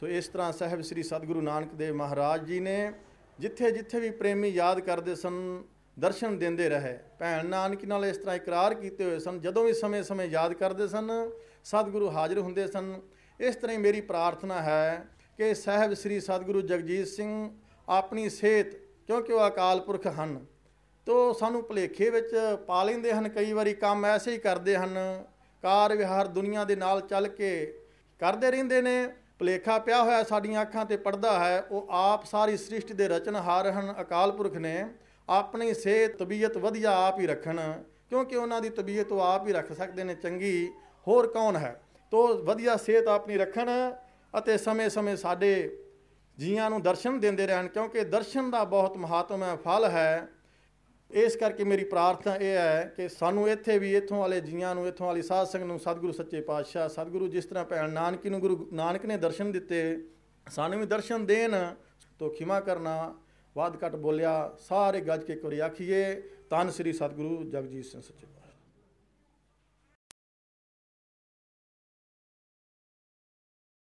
ਸੋ ਇਸ ਤਰ੍ਹਾਂ ਸਾਹਿਬ ਸ੍ਰੀ ਸਤਿਗੁਰੂ ਨਾਨਕ ਦੇਵ ਮਹਾਰਾਜ ਜੀ ਨੇ ਜਿੱਥੇ ਜਿੱਥੇ ਵੀ ਪ੍ਰੇਮੀ ਯਾਦ ਕਰਦੇ ਸਨ, ਦਰਸ਼ਨ ਦਿੰਦੇ ਰਹੇ। ਭੈਣ ਨਾਨਕੀ ਨਾਲ ਇਸ ਤਰ੍ਹਾਂ ਇਕਰਾਰ ਕੀਤੇ ਹੋਏ ਸਨ, ਜਦੋਂ ਵੀ ਸਮੇਂ-ਸਮੇਂ ਯਾਦ ਕਰਦੇ ਸਨ, ਸਤਿਗੁਰੂ ਹਾਜ਼ਰ ਹੁੰਦੇ ਸਨ। ਇਸ ਤਰ੍ਹਾਂ ਹੀ ਮੇਰੀ ਪ੍ਰਾਰਥਨਾ ਹੈ ਕਿ ਸਾਹਿਬ ਸ੍ਰੀ ਸਤਿਗੁਰੂ ਜਗਜੀਤ ਸਿੰਘ ਆਪਣੀ ਸਿਹਤ, ਕਿਉਂਕਿ ਉਹ ਅਕਾਲ ਪੁਰਖ ਹਨ, ਤੋ ਸਾਨੂੰ ਭੁਲੇਖੇ ਵਿੱਚ ਪਾ ਲੈਂਦੇ ਹਨ। ਕਈ ਵਾਰੀ ਕੰਮ ਐਸੇ ਹੀ ਕਰਦੇ ਹਨ, ਕਾਰ ਵਿਹਾਰ ਦੁਨੀਆ ਦੇ ਨਾਲ ਚੱਲ ਕੇ ਕਰਦੇ ਰਹਿੰਦੇ ਨੇ ਭੁਲੇਖਾ ਪਿਆ ਹੋਇਆ ਸਾਡੀਆਂ ਅੱਖਾਂ ਤੇ ਪੜਦਾ ਹੈ, ਉਹ ਆਪ ਸਾਰੀ ਸ੍ਰਿਸ਼ਟੀ ਦੇ ਰਚਨਹਾਰ ਹਨ। ਅਕਾਲ ਪੁਰਖ ਨੇ ਆਪਣੀ ਸਿਹਤ, ਤਬੀਅਤ ਵਧੀਆ ਆਪ ਹੀ ਰੱਖਣ, ਕਿਉਂਕਿ ਉਹਨਾਂ ਦੀ ਤਬੀਅਤ ਉਹ ਆਪ ਹੀ ਰੱਖ ਸਕਦੇ ਨੇ। ਚੰਗੀ ਹੋਰ ਕੌਣ ਹੈ? ਤੋ ਵਧੀਆ ਸਿਹਤ ਆਪਣੀ ਰੱਖਣ ਅਤੇ ਸਮੇਂ-ਸਮੇਂ ਸਾਡੇ ਜੀਆਂ ਨੂੰ ਦਰਸ਼ਨ ਦਿੰਦੇ ਰਹਿਣ, ਕਿਉਂਕਿ ਦਰਸ਼ਨ ਦਾ ਬਹੁਤ ਮਹੱਤਵ ਹੈ ਫਲ ਹੈ। ਇਸ ਕਰਕੇ ਮੇਰੀ ਪ੍ਰਾਰਥਨਾ ਇਹ ਹੈ ਕਿ ਸਾਨੂੰ ਇੱਥੇ ਵੀ, ਇੱਥੋਂ ਵਾਲੇ ਜੀਆਂ ਨੂੰ, ਇੱਥੋਂ ਵਾਲੀ ਸਾਧ ਸੰਗਤ ਨੂੰ, ਸਤਿਗੁਰੂ ਸੱਚੇ ਪਾਤਸ਼ਾਹ, ਸਤਿਗੁਰੂ ਜਿਸ ਤਰ੍ਹਾਂ ਭੈਣ ਨਾਨਕੀ ਨੂੰ ਗੁਰੂ ਨਾਨਕ ਨੇ ਦਰਸ਼ਨ ਦਿੱਤੇ, ਸਾਨੂੰ ਵੀ ਦਰਸ਼ਨ ਦੇਣ, ਤੋ ਖਿਮਾ ਕਰਨਾ, ਵਾਦ ਘਟ ਬੋਲਿਆ, ਸਾਰੇ ਗੱਜ ਕੇ ਇੱਕ ਵਾਰੀ ਆਖੀਏ ਤਨ ਸ੍ਰੀ ਸਤਿਗੁਰੂ ਜਗਜੀਤ ਸਿੰਘ ਸੱਚੇ ਪਾਤਸ਼ਾਹ।